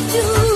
you.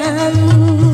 Navidad.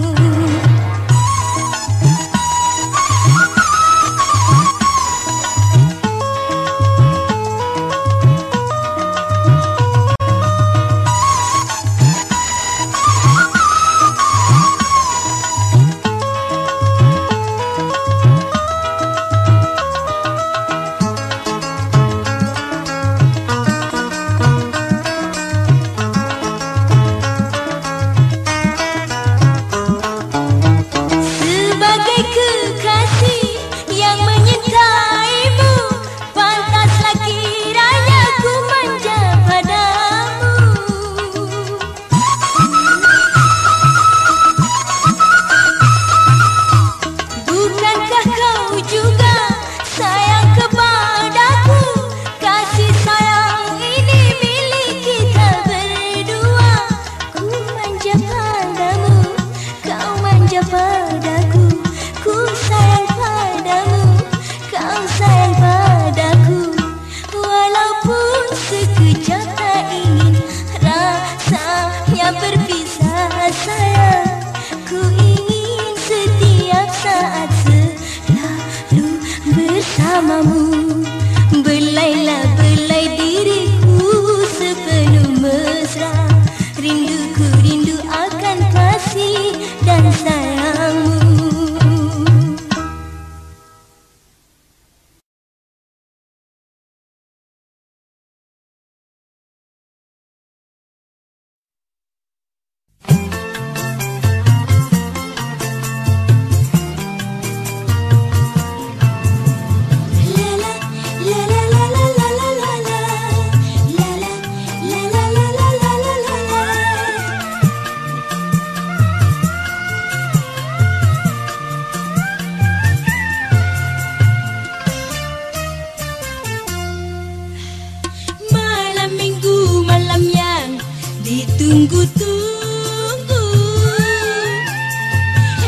tunggu-tunggu.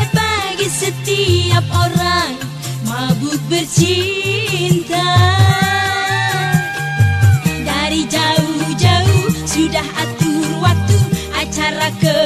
Bagi setiap orang mabuk bercinta. Dari jauh-jauh sudah atur waktu acara ke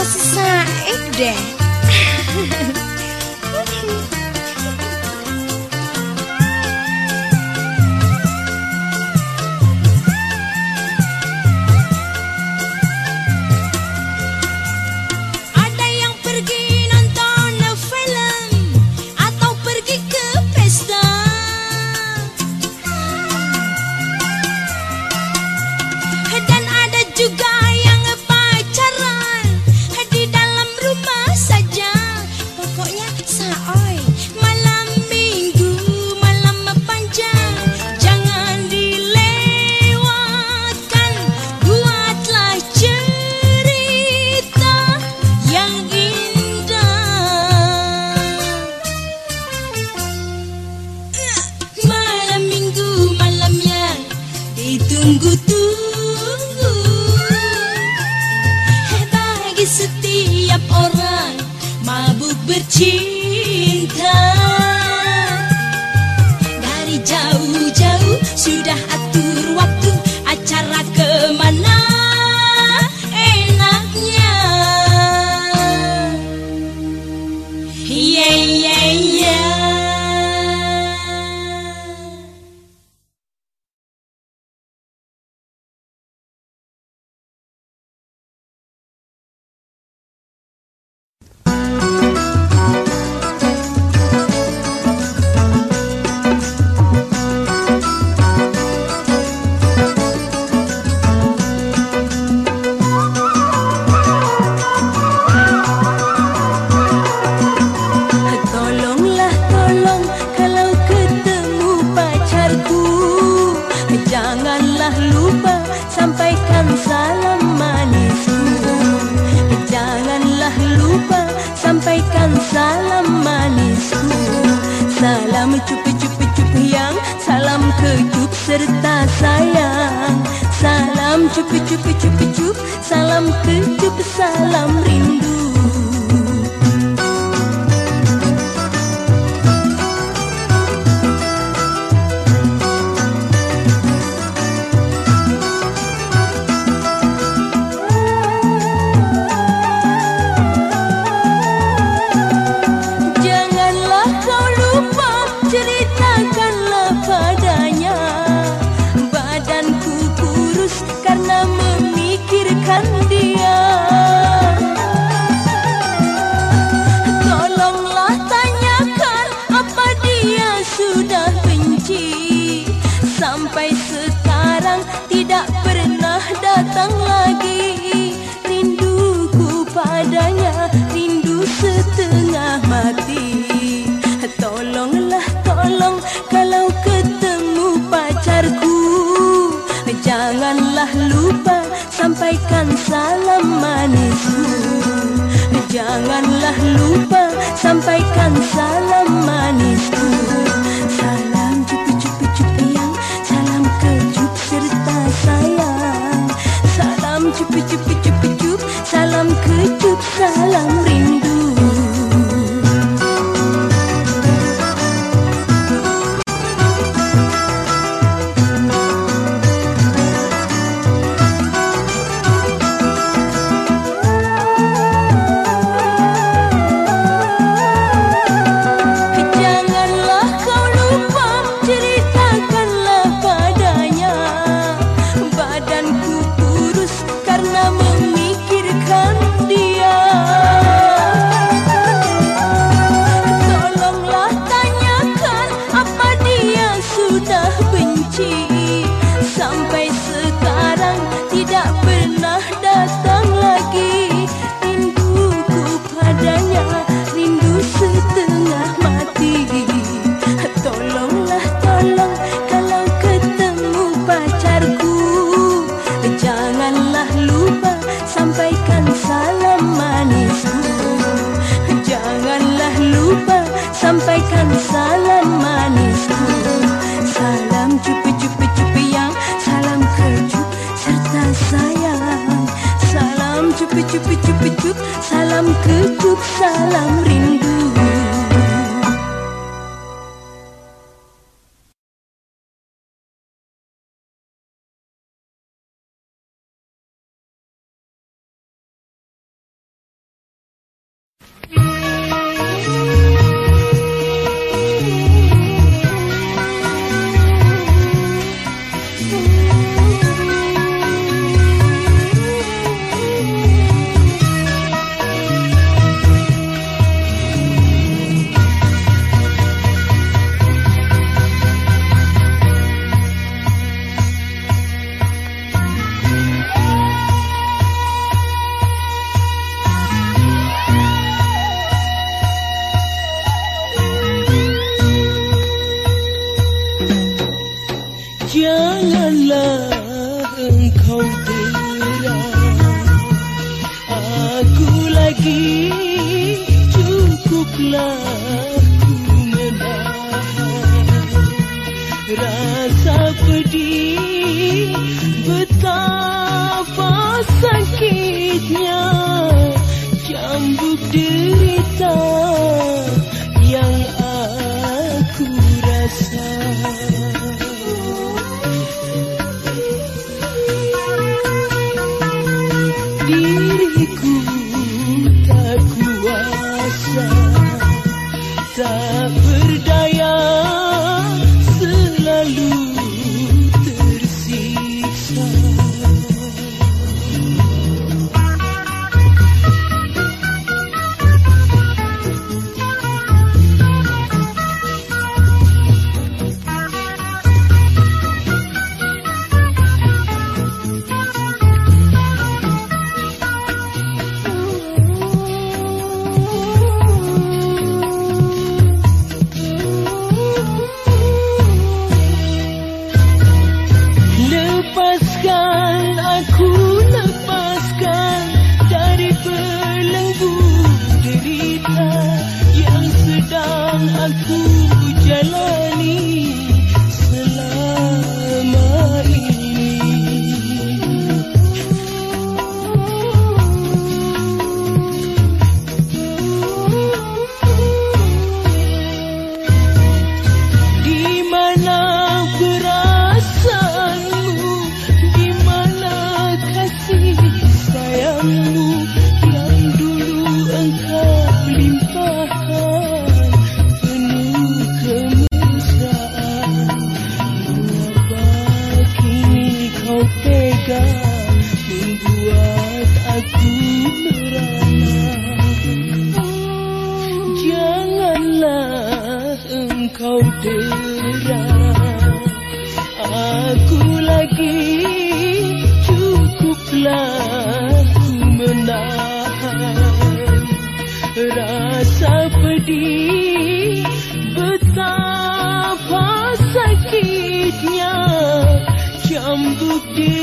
Asisa Ede. Eh, serta sayang. Salam cup cup cup cup Salam kecup salam rindu. Lupa sampaikan salam manisku salam cupi cupi cupi yang salam kejut serta sayang salam cupi cupi cupi cup salam kejut salam rindu. salam kekup salam rindu. derita yang aku rasakan की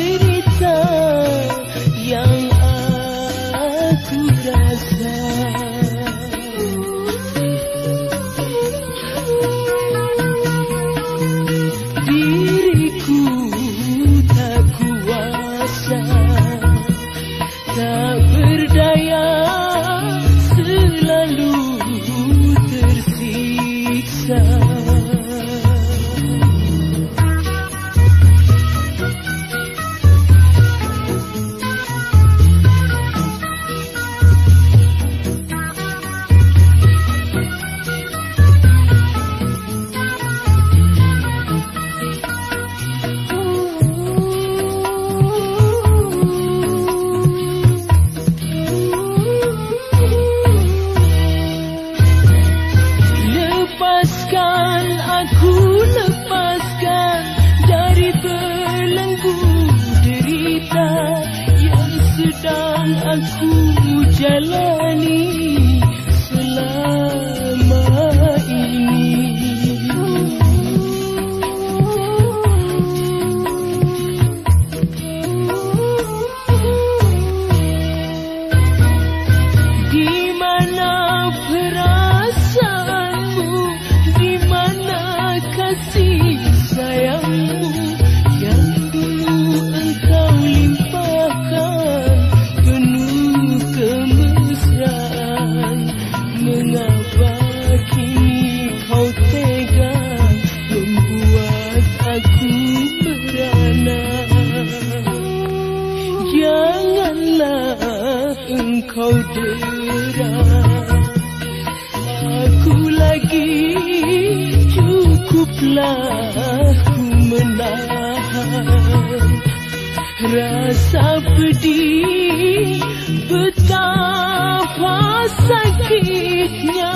apa sakitnya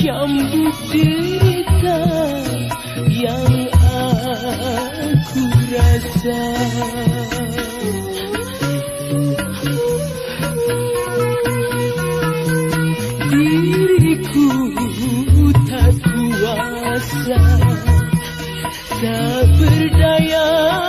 yang diterita yang aku rasa diriku tak kuasa tak berdaya.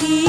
की